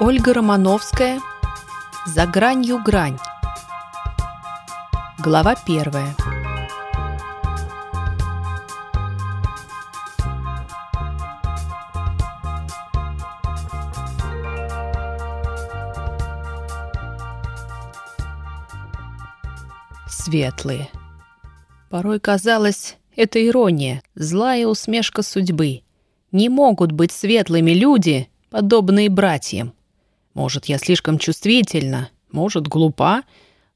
Ольга Романовская «За гранью грань». Глава первая. Светлые. Порой казалось, это ирония, злая усмешка судьбы. Не могут быть светлыми люди, подобные братьям. Может, я слишком чувствительна, может, глупа,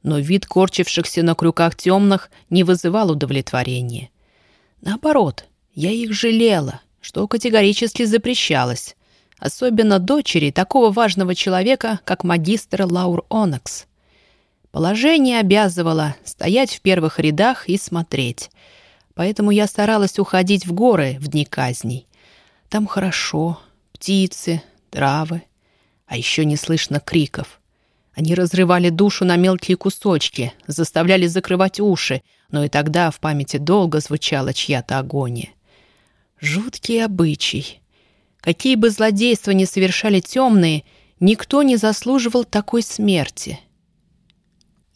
но вид корчившихся на крюках темных не вызывал удовлетворения. Наоборот, я их жалела, что категорически запрещалось, особенно дочери такого важного человека, как магистр Лаур Онакс. Положение обязывало стоять в первых рядах и смотреть — Поэтому я старалась уходить в горы в дни казней. Там хорошо, птицы, травы, а еще не слышно криков. Они разрывали душу на мелкие кусочки, заставляли закрывать уши, но и тогда в памяти долго звучала чья-то агония. Жуткий обычай. Какие бы злодейства ни совершали темные, никто не заслуживал такой смерти.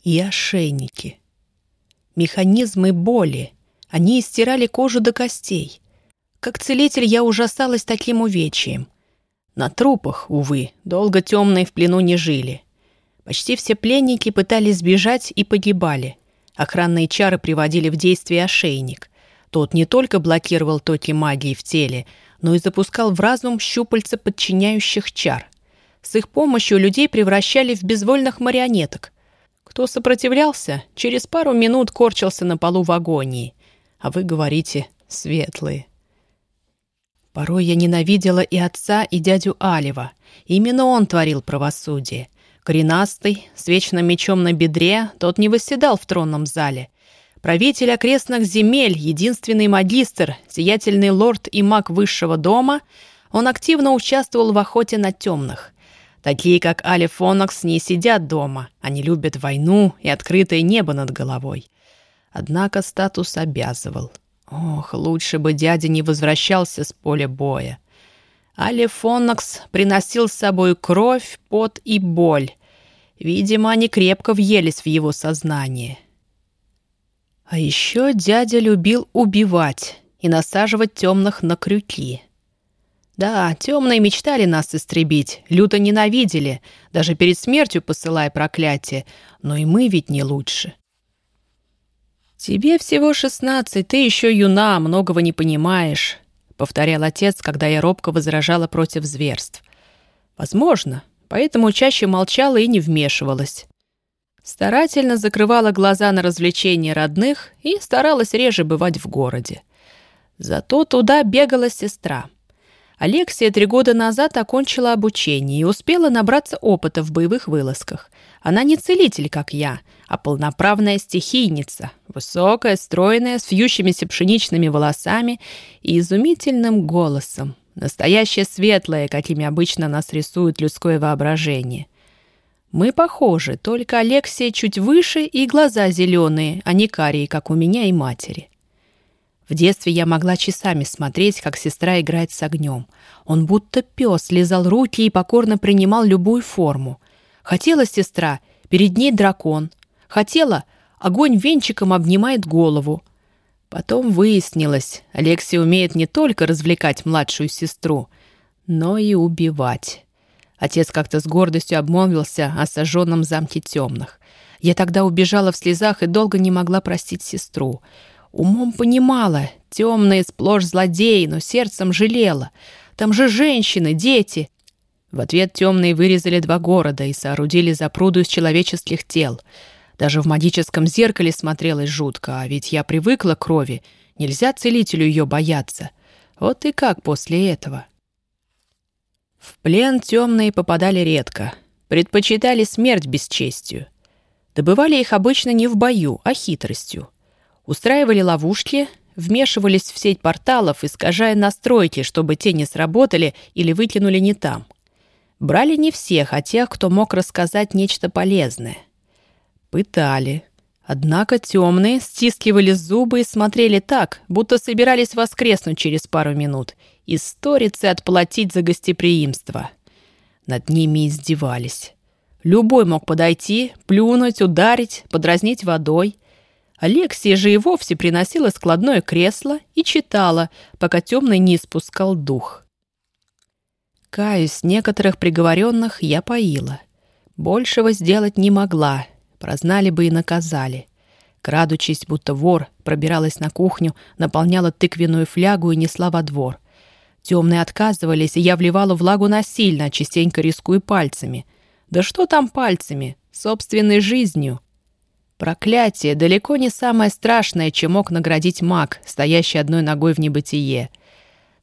И ошейники. Механизмы боли — они истирали кожу до костей. Как целитель я ужасалась таким увечьем. На трупах, увы, долго темные в плену не жили. Почти все пленники пытались сбежать и погибали. Охранные чары приводили в действие ошейник. Тот не только блокировал токи магии в теле, но и запускал в разум щупальца подчиняющих чар. С их помощью людей превращали в безвольных марионеток. Кто сопротивлялся, через пару минут корчился на полу в агонии а вы говорите «светлые». Порой я ненавидела и отца, и дядю Алева. Именно он творил правосудие. Коренастый, с вечным мечом на бедре, тот не восседал в тронном зале. Правитель окрестных земель, единственный магистр, сиятельный лорд и маг высшего дома, он активно участвовал в охоте на темных. Такие, как Алиф Фонакс, не сидят дома. Они любят войну и открытое небо над головой. Однако статус обязывал. Ох, лучше бы дядя не возвращался с поля боя. Алифонокс приносил с собой кровь, пот и боль. Видимо, они крепко въелись в его сознание. А еще дядя любил убивать и насаживать темных на крюки. Да, темные мечтали нас истребить, люто ненавидели, даже перед смертью посылая проклятие, но и мы ведь не лучше. «Тебе всего шестнадцать, ты еще юна, многого не понимаешь», — повторял отец, когда я робко возражала против зверств. «Возможно, поэтому чаще молчала и не вмешивалась. Старательно закрывала глаза на развлечения родных и старалась реже бывать в городе. Зато туда бегала сестра. Алексия три года назад окончила обучение и успела набраться опыта в боевых вылазках. Она не целитель, как я, а полноправная стихийница, высокая, стройная, с вьющимися пшеничными волосами и изумительным голосом. Настоящая светлая, какими обычно нас рисует людское воображение. Мы похожи, только Алексия чуть выше и глаза зеленые, а не карие, как у меня и матери. В детстве я могла часами смотреть, как сестра играет с огнем. Он будто пес лизал руки и покорно принимал любую форму. Хотела сестра, перед ней дракон. Хотела, огонь венчиком обнимает голову. Потом выяснилось, Алексей умеет не только развлекать младшую сестру, но и убивать. Отец как-то с гордостью обмолвился о сожженном замке темных. Я тогда убежала в слезах и долго не могла простить сестру. Умом понимала, темные сплошь злодеи, но сердцем жалела. Там же женщины, дети. В ответ темные вырезали два города и соорудили запруду из человеческих тел. Даже в магическом зеркале смотрелось жутко, а ведь я привыкла к крови. Нельзя целителю ее бояться. Вот и как после этого? В плен темные попадали редко. Предпочитали смерть бесчестью. Добывали их обычно не в бою, а хитростью. Устраивали ловушки, вмешивались в сеть порталов, искажая настройки, чтобы те не сработали или выкинули не там. Брали не всех, а тех, кто мог рассказать нечто полезное. Пытали. Однако темные стискивали зубы и смотрели так, будто собирались воскреснуть через пару минут и сторицы отплатить за гостеприимство. Над ними издевались. Любой мог подойти, плюнуть, ударить, подразнить водой. Алексия же и вовсе приносила складное кресло и читала, пока темный не спускал дух. Каюсь, некоторых приговоренных я поила. Большего сделать не могла, прознали бы и наказали. Крадучись, будто вор, пробиралась на кухню, наполняла тыквенную флягу и несла во двор. Темные отказывались, и я вливала влагу насильно, частенько рискуя пальцами. Да что там пальцами? Собственной жизнью. Проклятие далеко не самое страшное, чем мог наградить маг, стоящий одной ногой в небытие.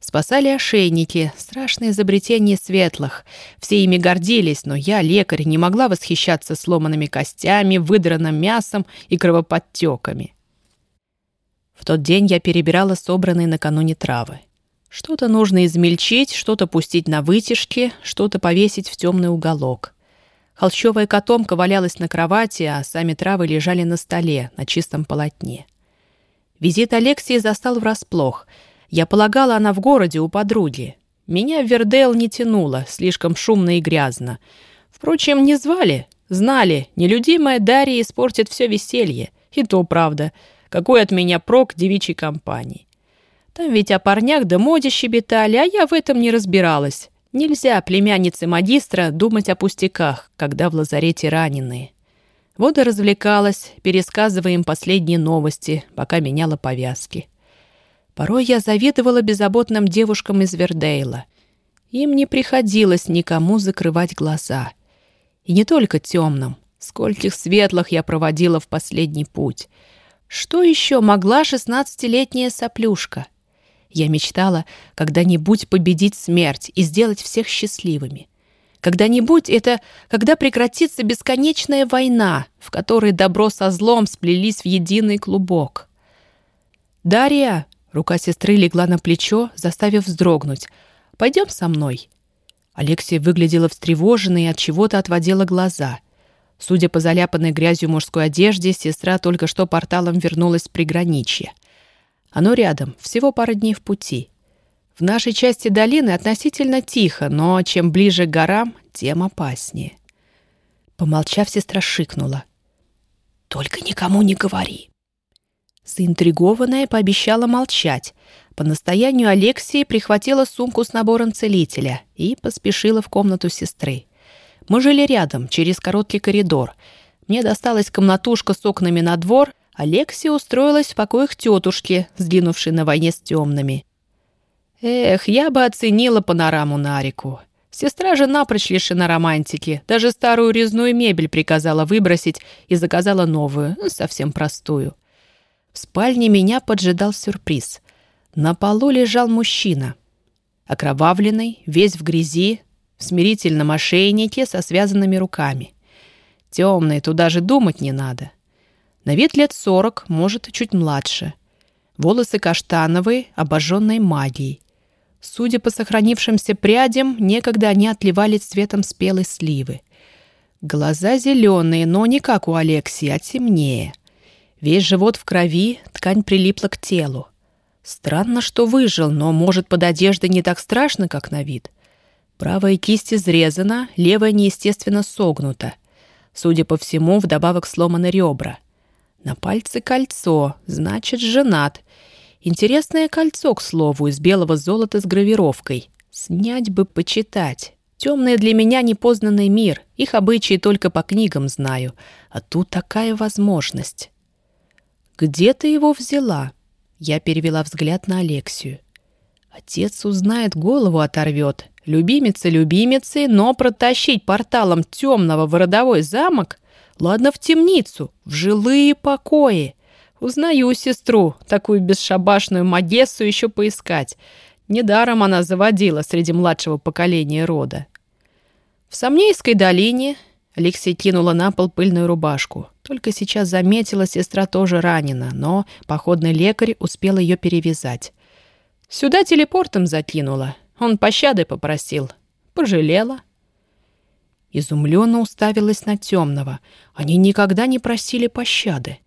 Спасали ошейники, страшное изобретение светлых. Все ими гордились, но я, лекарь, не могла восхищаться сломанными костями, выдранным мясом и кровоподтеками. В тот день я перебирала собранные накануне травы. Что-то нужно измельчить, что-то пустить на вытяжки, что-то повесить в темный уголок. Холщовая котомка валялась на кровати, а сами травы лежали на столе, на чистом полотне. Визит Алексии застал врасплох. Я полагала, она в городе у подруги. Меня в Вердейл не тянуло, слишком шумно и грязно. Впрочем, не звали. Знали, нелюдимая Дарья испортит все веселье. И то правда. Какой от меня прок девичьей компании. Там ведь о парнях да моде щебетали, а я в этом не разбиралась. Нельзя племяннице магистра думать о пустяках, когда в лазарете раненые. Вот и развлекалась, пересказывая им последние новости, пока меняла повязки. Порой я завидовала беззаботным девушкам из Вердейла. Им не приходилось никому закрывать глаза. И не только темным. Скольких светлых я проводила в последний путь. Что еще могла шестнадцатилетняя соплюшка — я мечтала когда-нибудь победить смерть и сделать всех счастливыми. Когда-нибудь это когда прекратится бесконечная война, в которой добро со злом сплелись в единый клубок. «Дарья!» — рука сестры легла на плечо, заставив вздрогнуть. «Пойдем со мной». Алексия выглядела встревоженной и от чего-то отводила глаза. Судя по заляпанной грязью мужской одежде, сестра только что порталом вернулась с приграничья. Оно рядом, всего пара дней в пути. В нашей части долины относительно тихо, но чем ближе к горам, тем опаснее. Помолчав, сестра шикнула. «Только никому не говори». Заинтригованная пообещала молчать. По настоянию Алексии прихватила сумку с набором целителя и поспешила в комнату сестры. Мы жили рядом, через короткий коридор. Мне досталась комнатушка с окнами на двор, Алексия устроилась в покоях тетушки, сгинувшей на войне с темными. Эх, я бы оценила панораму на реку. Сестра же напрочь лишена романтики. Даже старую резную мебель приказала выбросить и заказала новую, совсем простую. В спальне меня поджидал сюрприз. На полу лежал мужчина. Окровавленный, весь в грязи, в смирительном ошейнике со связанными руками. Темный, туда же думать не надо. На вид лет сорок, может, чуть младше. Волосы каштановые, обожженные магией. Судя по сохранившимся прядям, некогда они отливали цветом спелой сливы. Глаза зеленые, но не как у Алексии, а темнее. Весь живот в крови, ткань прилипла к телу. Странно, что выжил, но, может, под одеждой не так страшно, как на вид. Правая кисть изрезана, левая неестественно согнута. Судя по всему, вдобавок сломаны ребра. На пальце кольцо, значит, женат. Интересное кольцо, к слову, из белого золота с гравировкой. Снять бы почитать. Темный для меня непознанный мир. Их обычаи только по книгам знаю. А тут такая возможность. «Где ты его взяла?» Я перевела взгляд на Алексию. Отец узнает, голову оторвет. Любимица любимицы, но протащить порталом темного в родовой замок Ладно, в темницу, в жилые покои. Узнаю сестру, такую бесшабашную Магессу еще поискать. Недаром она заводила среди младшего поколения рода. В Сомнейской долине Алексей кинула на пол пыльную рубашку. Только сейчас заметила, сестра тоже ранена, но походный лекарь успел ее перевязать. Сюда телепортом закинула. Он пощады попросил. Пожалела. Изумленно уставилась на темного. Они никогда не просили пощады.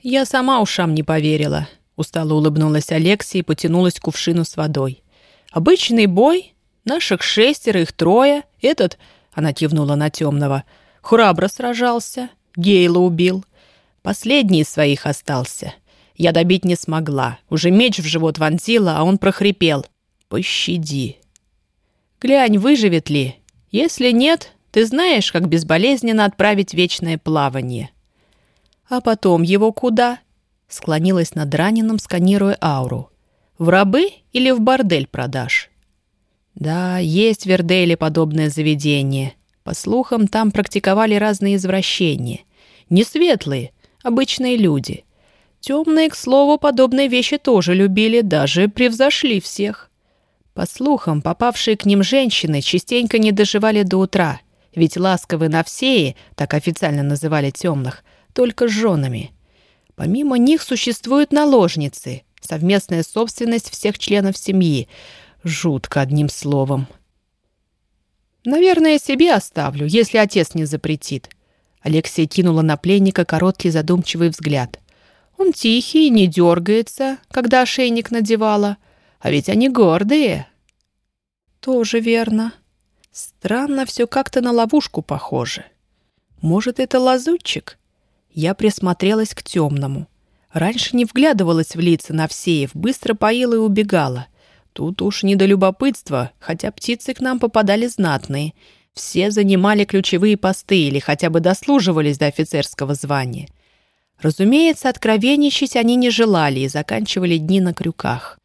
«Я сама ушам не поверила», — устало улыбнулась Алексия и потянулась к кувшину с водой. «Обычный бой? Наших шестеро, их трое. Этот, она кивнула на темного, храбро сражался, Гейла убил. Последний из своих остался. Я добить не смогла. Уже меч в живот вонзила, а он прохрипел. «Пощади». «Глянь, выживет ли? Если нет, ты знаешь, как безболезненно отправить вечное плавание». «А потом его куда?» Склонилась над раненым, сканируя ауру. «В рабы или в бордель продашь?» «Да, есть в Верделе подобное заведение. По слухам, там практиковали разные извращения. Не светлые, обычные люди. Темные, к слову, подобные вещи тоже любили, даже превзошли всех. По слухам, попавшие к ним женщины частенько не доживали до утра, ведь ласковые навсеи, так официально называли темных, только с женами. Помимо них существуют наложницы, совместная собственность всех членов семьи. Жутко, одним словом. «Наверное, себе оставлю, если отец не запретит», Алексия кинула на пленника короткий задумчивый взгляд. Он тихий, не дергается, когда ошейник надевала. А ведь они гордые. Тоже верно. Странно, все как-то на ловушку похоже. Может, это лазутчик? Я присмотрелась к темному. Раньше не вглядывалась в лица Навсеев, быстро поила и убегала. Тут уж не до любопытства, хотя птицы к нам попадали знатные — все занимали ключевые посты или хотя бы дослуживались до офицерского звания. Разумеется, откровенничать они не желали и заканчивали дни на крюках.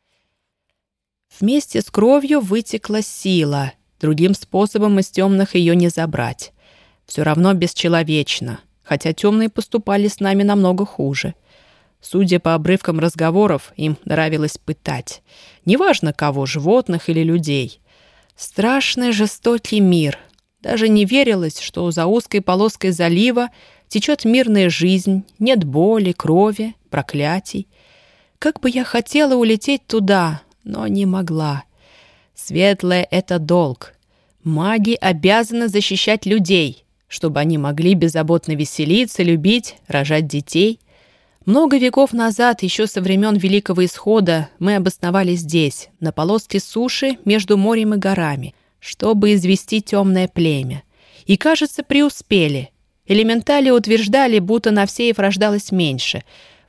Вместе с кровью вытекла сила. Другим способом из темных ее не забрать. Все равно бесчеловечно, хотя темные поступали с нами намного хуже. Судя по обрывкам разговоров, им нравилось пытать. Неважно кого, животных или людей. Страшный жестокий мир, даже не верилось, что за узкой полоской залива течет мирная жизнь, нет боли, крови, проклятий. Как бы я хотела улететь туда, но не могла. Светлое — это долг. Маги обязаны защищать людей, чтобы они могли беззаботно веселиться, любить, рожать детей. Много веков назад, еще со времен Великого Исхода, мы обосновались здесь, на полоске суши между морем и горами — чтобы извести темное племя. И, кажется, преуспели. Элементали утверждали, будто Навсеев рождалось меньше.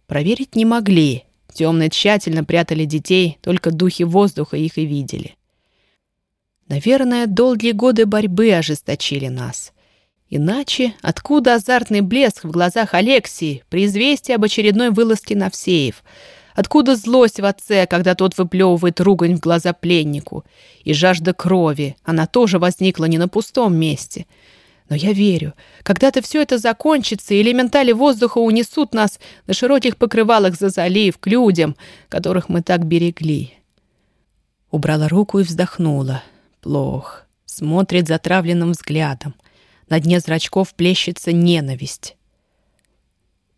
Проверить не могли. Темные тщательно прятали детей, только духи воздуха их и видели. Наверное, долгие годы борьбы ожесточили нас. Иначе откуда азартный блеск в глазах Алексии при известии об очередной вылазке Навсеев — Откуда злость в отце, когда тот выплевывает ругань в глаза пленнику? И жажда крови, она тоже возникла не на пустом месте. Но я верю, когда-то все это закончится, и элементали воздуха унесут нас на широких покрывалах за залив к людям, которых мы так берегли. Убрала руку и вздохнула. Плох. Смотрит затравленным взглядом. На дне зрачков плещется ненависть.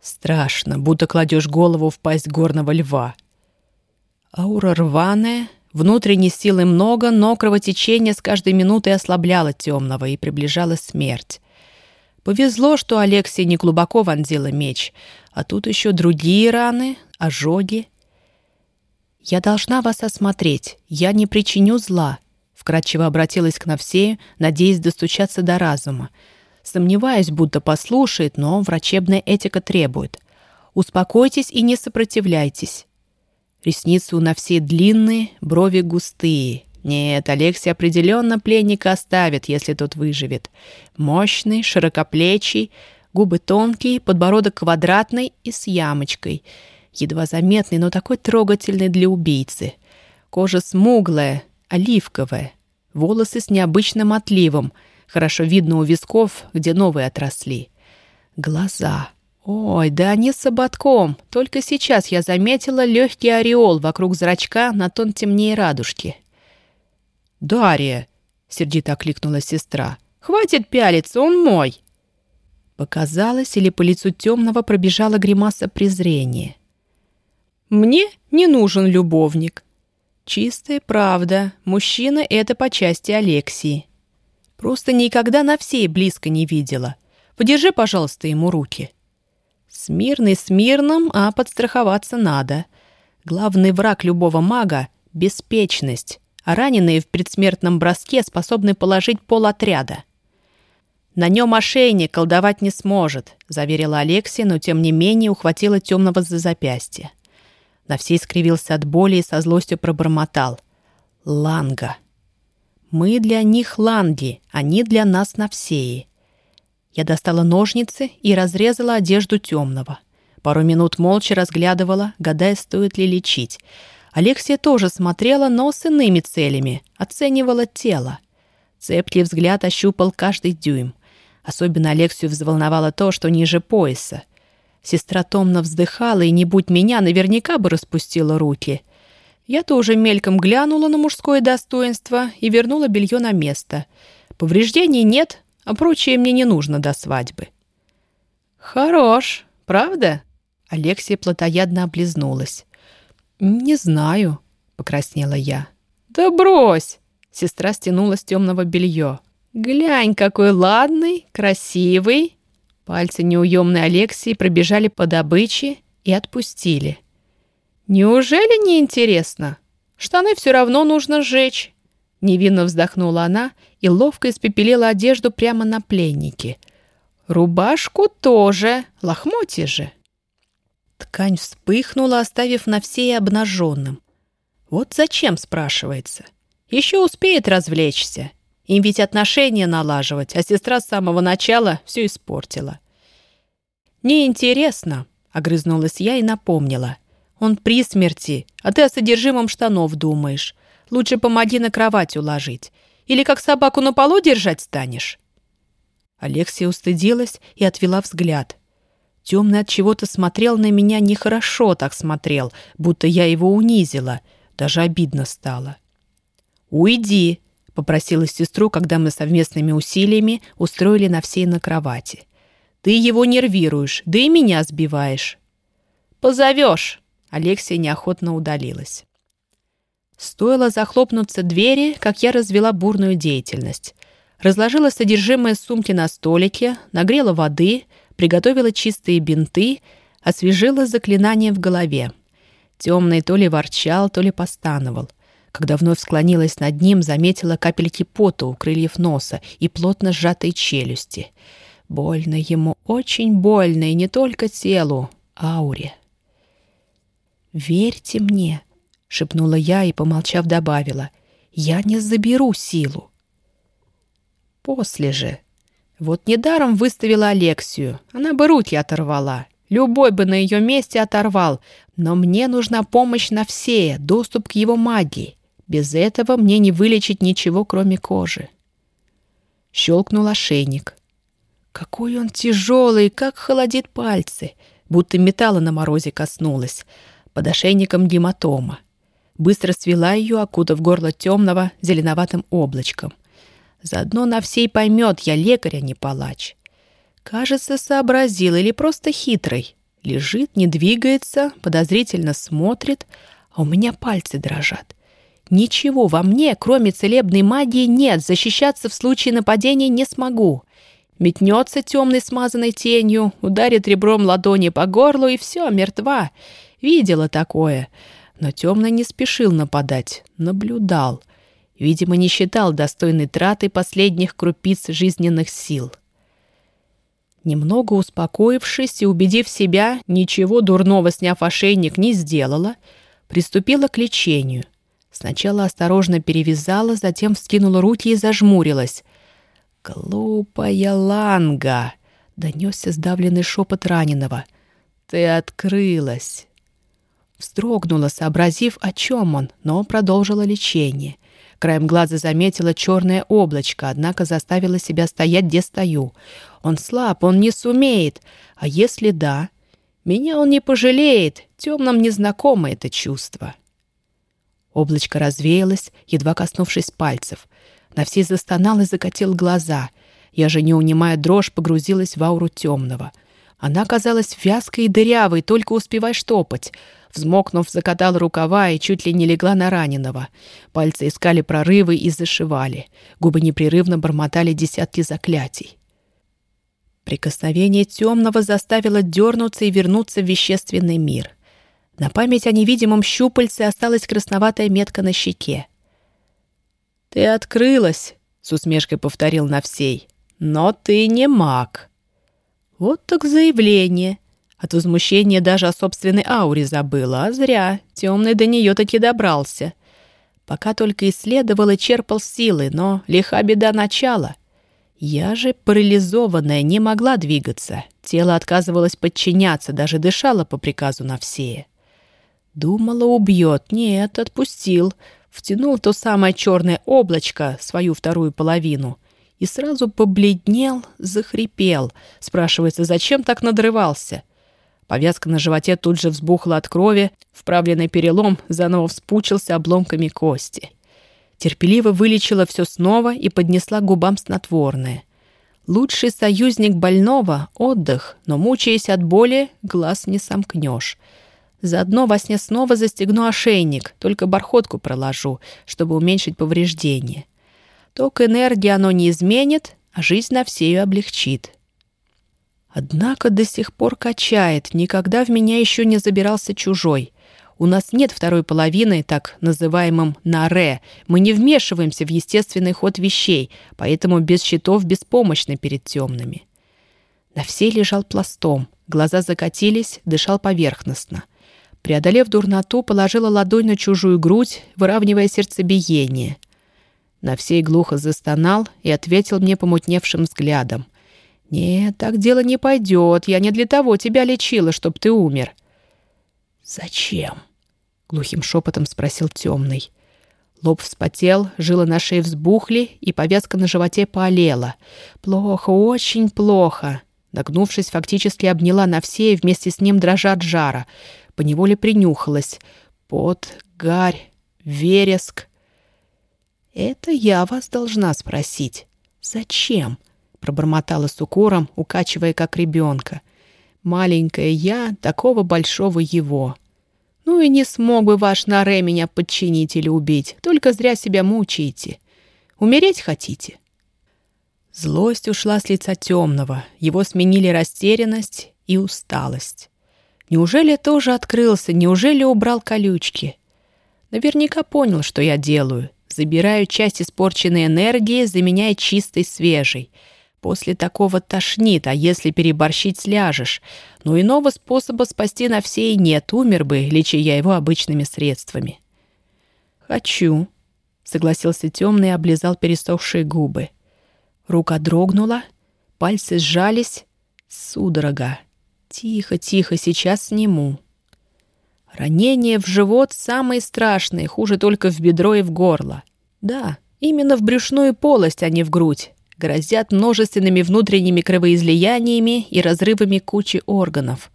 Страшно, будто кладешь голову в пасть горного льва. Аура рваная, внутренней силы много, но кровотечение с каждой минутой ослабляло темного и приближала смерть. Повезло, что Алексия не глубоко вонзила меч, а тут еще другие раны, ожоги. «Я должна вас осмотреть, я не причиню зла», — вкратчиво обратилась к Навсею, надеясь достучаться до разума. Сомневаюсь, будто послушает, но врачебная этика требует. Успокойтесь и не сопротивляйтесь. Ресницы у на все длинные, брови густые. Нет, Алексей определенно пленника оставит, если тот выживет. Мощный, широкоплечий, губы тонкие, подбородок квадратный и с ямочкой. Едва заметный, но такой трогательный для убийцы. Кожа смуглая, оливковая. Волосы с необычным отливом — Хорошо видно у висков, где новые отросли. Глаза. Ой, да они с ободком. Только сейчас я заметила легкий ореол вокруг зрачка на тон темнее радужки. «Дарья!» — сердито окликнула сестра. «Хватит пялиться, он мой!» Показалось, или по лицу темного пробежала гримаса презрения. «Мне не нужен любовник». Чистая правда, мужчина — это по части Алексии. Просто никогда на всей близко не видела. Подержи, пожалуйста, ему руки. Смирный смирным, а подстраховаться надо. Главный враг любого мага — беспечность, а раненые в предсмертном броске способны положить пол отряда. «На нем ошейник колдовать не сможет», — заверила Алексия, но тем не менее ухватила темного за запястье. На всей скривился от боли и со злостью пробормотал. «Ланга». «Мы для них ланги, они для нас навсеи». Я достала ножницы и разрезала одежду темного. Пару минут молча разглядывала, гадая, стоит ли лечить. Алексия тоже смотрела, но с иными целями, оценивала тело. Цепкий взгляд ощупал каждый дюйм. Особенно Алексию взволновало то, что ниже пояса. Сестра томно вздыхала, и не будь меня, наверняка бы распустила руки. Я тоже мельком глянула на мужское достоинство и вернула белье на место. Повреждений нет, а прочее мне не нужно до свадьбы. «Хорош, правда?» Алексия плотоядно облизнулась. «Не знаю», — покраснела я. «Да брось!» — сестра стянула с темного белье. «Глянь, какой ладный, красивый!» Пальцы неуемной Алексии пробежали по добыче и отпустили. «Неужели не интересно? Штаны все равно нужно сжечь!» Невинно вздохнула она и ловко испепелила одежду прямо на пленнике. «Рубашку тоже, лохмотья же!» Ткань вспыхнула, оставив на всей обнаженным. Вот зачем, спрашивается. Еще успеет развлечься. Им ведь отношения налаживать, а сестра с самого начала все испортила. «Неинтересно», — огрызнулась я и напомнила. «Он при смерти, а ты о содержимом штанов думаешь. Лучше помоги на кровать уложить. Или как собаку на полу держать станешь?» Алексия устыдилась и отвела взгляд. Темный от чего-то смотрел на меня нехорошо так смотрел, будто я его унизила. Даже обидно стало. «Уйди!» попросила сестру, когда мы совместными усилиями устроили на всей на кровати. «Ты его нервируешь, да и меня сбиваешь». «Позовешь!» — Алексия неохотно удалилась. Стоило захлопнуться двери, как я развела бурную деятельность. Разложила содержимое сумки на столике, нагрела воды, приготовила чистые бинты, освежила заклинание в голове. Темный то ли ворчал, то ли постановал. Когда вновь склонилась над ним, заметила капельки пота у крыльев носа и плотно сжатые челюсти. Больно ему, очень больно, и не только телу, ауре. «Верьте мне», — шепнула я и, помолчав, добавила, «я не заберу силу». После же. Вот недаром выставила Алексию, она бы руки оторвала. Любой бы на ее месте оторвал, но мне нужна помощь на все, доступ к его магии. Без этого мне не вылечить ничего, кроме кожи. Щелкнул ошейник. Какой он тяжелый, как холодит пальцы, будто металла на морозе коснулась. Под ошейником гематома. Быстро свела ее, окутав горло темного зеленоватым облачком. Заодно на всей поймет, я лекарь, а не палач. Кажется, сообразил или просто хитрый. Лежит, не двигается, подозрительно смотрит, а у меня пальцы дрожат. Ничего во мне, кроме целебной магии, нет. Защищаться в случае нападения не смогу. Метнется темной смазанной тенью, ударит ребром ладони по горлу, и все, мертва. Видела такое. Но темный не спешил нападать, наблюдал. Видимо, не считал достойной траты последних крупиц жизненных сил. Немного успокоившись и убедив себя, ничего дурного сняв ошейник не сделала, приступила к лечению — Сначала осторожно перевязала, затем вскинула руки и зажмурилась. «Глупая Ланга!» — донесся сдавленный шепот раненого. «Ты открылась!» Вздрогнула, сообразив, о чем он, но продолжила лечение. Краем глаза заметила черное облачко, однако заставила себя стоять, где стою. Он слаб, он не сумеет. А если да? Меня он не пожалеет, темным незнакомо это чувство. Облачко развеялось, едва коснувшись пальцев. На все застонал и закатил глаза. Я же, не унимая дрожь, погрузилась в ауру темного. Она казалась вязкой и дырявой, только успевай штопать. Взмокнув, закатала рукава и чуть ли не легла на раненого. Пальцы искали прорывы и зашивали. Губы непрерывно бормотали десятки заклятий. Прикосновение темного заставило дернуться и вернуться в вещественный мир. На память о невидимом щупальце осталась красноватая метка на щеке. «Ты открылась», — с усмешкой повторил Навсей. «Но ты не маг». Вот так заявление. От возмущения даже о собственной ауре забыла, а зря. Темный до нее таки добрался. Пока только исследовал и черпал силы, но лиха беда начала. Я же, парализованная, не могла двигаться. Тело отказывалось подчиняться, даже дышало по приказу на все. Думала, убьет. Нет, отпустил. Втянул то самое черное облачко, свою вторую половину. И сразу побледнел, захрипел. Спрашивается, зачем так надрывался? Повязка на животе тут же взбухла от крови, вправленный перелом заново вспучился обломками кости. Терпеливо вылечила все снова и поднесла губам снотворное. Лучший союзник больного — отдых, но, мучаясь от боли, глаз не сомкнешь. Заодно во сне снова застегну ошейник, только бархотку проложу, чтобы уменьшить повреждения. Ток энергии оно не изменит, а жизнь на все ее облегчит. Однако до сих пор качает, никогда в меня еще не забирался чужой. У нас нет второй половины, так называемым «наре». Мы не вмешиваемся в естественный ход вещей, поэтому без щитов беспомощны перед темными. На все лежал пластом, глаза закатились, дышал поверхностно. Преодолев дурноту, положила ладонь на чужую грудь, выравнивая сердцебиение. На всей глухо застонал и ответил мне помутневшим взглядом. «Нет, так дело не пойдет. Я не для того тебя лечила, чтоб ты умер». «Зачем?» — глухим шепотом спросил темный. Лоб вспотел, жилы на шее взбухли, и повязка на животе поолела. «Плохо, очень плохо». Нагнувшись, фактически обняла на все и вместе с ним дрожа от жара. Поневоле принюхалась. Пот, гарь, вереск. «Это я вас должна спросить. Зачем?» Пробормотала с укором, укачивая как ребенка. «Маленькая я, такого большого его». «Ну и не смог бы ваш Наре меня подчинить или убить, только зря себя мучаете. Умереть хотите?» Злость ушла с лица темного, его сменили растерянность и усталость. Неужели тоже открылся, неужели убрал колючки? Наверняка понял, что я делаю. Забираю часть испорченной энергии, заменяя чистой, свежей — После такого тошнит, а если переборщить, сляжешь. Но иного способа спасти на все и нет, умер бы, лечи я его обычными средствами. «Хочу», — согласился темный и облизал пересохшие губы. Рука дрогнула, пальцы сжались. Судорога. Тихо, тихо, сейчас сниму. Ранение в живот самые страшные, хуже только в бедро и в горло. Да, именно в брюшную полость, а не в грудь грозят множественными внутренними кровоизлияниями и разрывами кучи органов.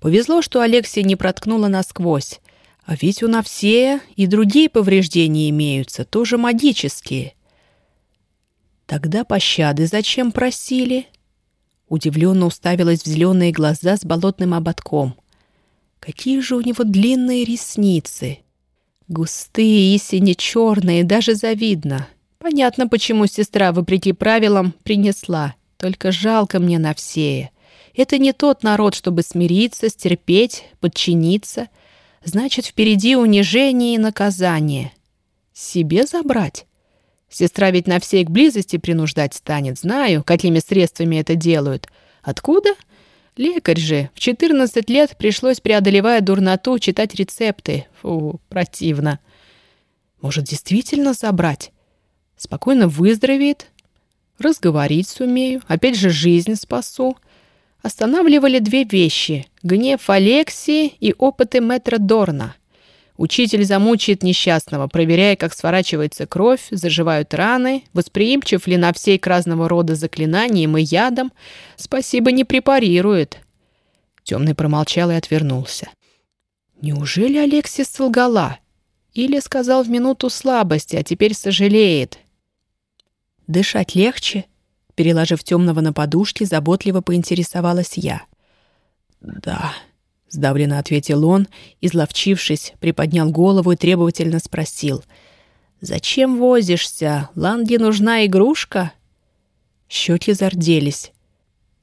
Повезло, что Алексия не проткнула насквозь. А ведь у Навсея и другие повреждения имеются, тоже магические. Тогда пощады зачем просили? Удивленно уставилась в зеленые глаза с болотным ободком. Какие же у него длинные ресницы! Густые и сине-черные, даже завидно. Понятно, почему сестра, вопреки правилам, принесла. Только жалко мне на все. Это не тот народ, чтобы смириться, стерпеть, подчиниться. Значит, впереди унижение и наказание. Себе забрать? Сестра ведь на всей к близости принуждать станет. Знаю, какими средствами это делают. Откуда? Лекарь же. В 14 лет пришлось, преодолевая дурноту, читать рецепты. Фу, противно. Может, действительно забрать? Спокойно выздоровеет, разговорить сумею, опять же жизнь спасу. Останавливали две вещи — гнев Алексии и опыты мэтра Дорна. Учитель замучает несчастного, проверяя, как сворачивается кровь, заживают раны, восприимчив ли на всей к разного рода заклинаниям и ядам. Спасибо, не препарирует. Темный промолчал и отвернулся. Неужели Алексис солгала? Или сказал в минуту слабости, а теперь сожалеет? Дышать легче?» Переложив темного на подушке, заботливо поинтересовалась я. «Да», — сдавленно ответил он, изловчившись, приподнял голову и требовательно спросил. «Зачем возишься? Ланге нужна игрушка?» Щеки зарделись.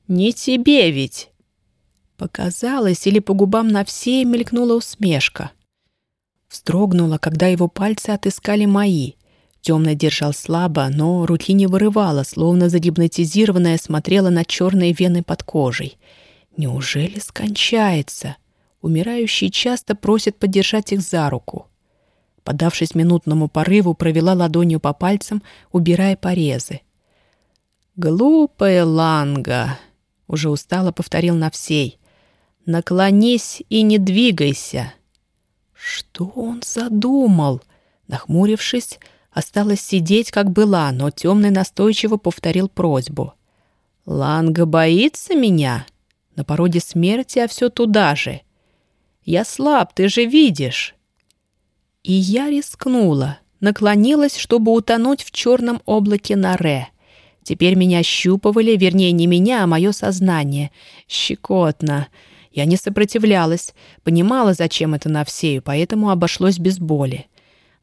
«Не тебе ведь!» Показалось, или по губам на все мелькнула усмешка. Вздрогнула, когда его пальцы отыскали мои — Темная держал слабо, но руки не вырывала, словно загипнотизированная смотрела на черные вены под кожей. Неужели скончается? Умирающий часто просит подержать их за руку. Подавшись минутному порыву, провела ладонью по пальцам, убирая порезы. «Глупая Ланга!» — уже устало повторил на всей. «Наклонись и не двигайся!» Что он задумал? Нахмурившись, осталась сидеть, как была, но темный настойчиво повторил просьбу. «Ланга боится меня? На породе смерти, а все туда же. Я слаб, ты же видишь!» И я рискнула, наклонилась, чтобы утонуть в черном облаке Наре. Теперь меня щупывали, вернее, не меня, а мое сознание. Щекотно. Я не сопротивлялась, понимала, зачем это на всею, поэтому обошлось без боли.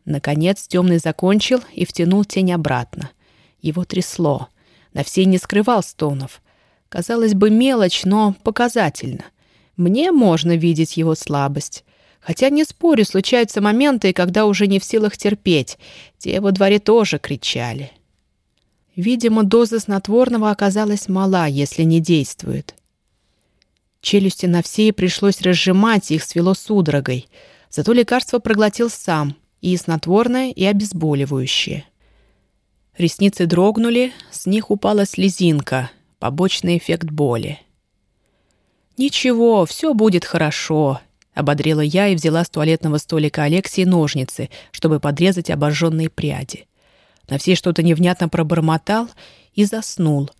Наконец темный закончил и втянул тень обратно. Его трясло. На всей не скрывал стонов. Казалось бы, мелочь, но показательно. Мне можно видеть его слабость. Хотя, не спорю, случаются моменты, когда уже не в силах терпеть. Те во дворе тоже кричали. Видимо, доза снотворного оказалась мала, если не действует. Челюсти на всей пришлось разжимать, их свело судорогой. Зато лекарство проглотил сам, и снотворное, и обезболивающее. Ресницы дрогнули, с них упала слезинка, побочный эффект боли. «Ничего, все будет хорошо», — ободрила я и взяла с туалетного столика Алексии ножницы, чтобы подрезать обожженные пряди. На все что-то невнятно пробормотал и заснул.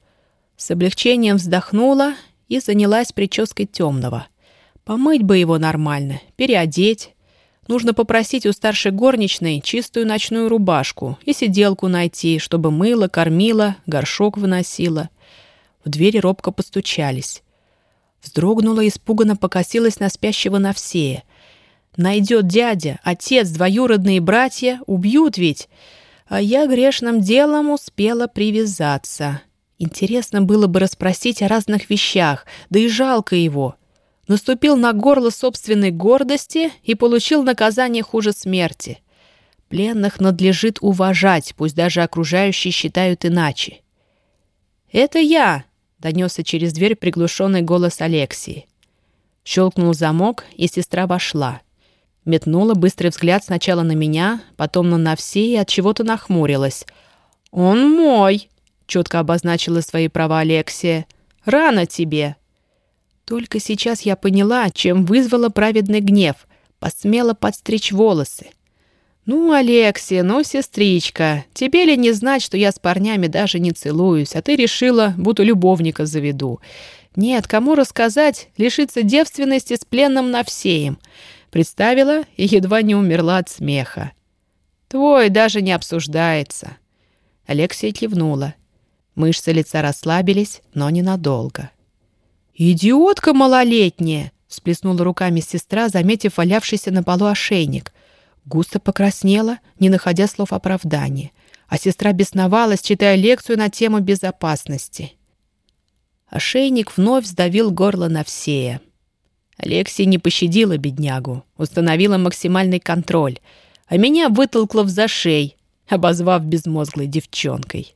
С облегчением вздохнула и занялась прической темного. Помыть бы его нормально, переодеть. Нужно попросить у старшей горничной чистую ночную рубашку и сиделку найти, чтобы мыла, кормила, горшок выносила. В двери робко постучались. Вздрогнула, испуганно покосилась на спящего Навсея. «Найдет дядя, отец, двоюродные братья, убьют ведь!» А я грешным делом успела привязаться. Интересно было бы расспросить о разных вещах, да и жалко его. Наступил на горло собственной гордости и получил наказание хуже смерти. Пленных надлежит уважать, пусть даже окружающие считают иначе. «Это я!» донесся через дверь приглушенный голос Алексии. Щелкнул замок, и сестра вошла. Метнула быстрый взгляд сначала на меня, потом на Навсе и от чего-то нахмурилась. «Он мой!» — четко обозначила свои права Алексия. «Рано тебе!» Только сейчас я поняла, чем вызвала праведный гнев. Посмела подстричь волосы. «Ну, Алексия, ну, сестричка, тебе ли не знать, что я с парнями даже не целуюсь, а ты решила, будто любовника заведу? Нет, кому рассказать, лишиться девственности с пленным Навсеем?» Представила и едва не умерла от смеха. «Твой даже не обсуждается». Алексия кивнула. Мышцы лица расслабились, но ненадолго. «Идиотка малолетняя!» — сплеснула руками сестра, заметив валявшийся на полу ошейник. Густо покраснела, не находя слов оправдания, а сестра бесновалась, читая лекцию на тему безопасности. Ошейник вновь сдавил горло Навсея. Алексия не пощадила беднягу, установила максимальный контроль, а меня вытолкла в зашей, обозвав безмозглой девчонкой.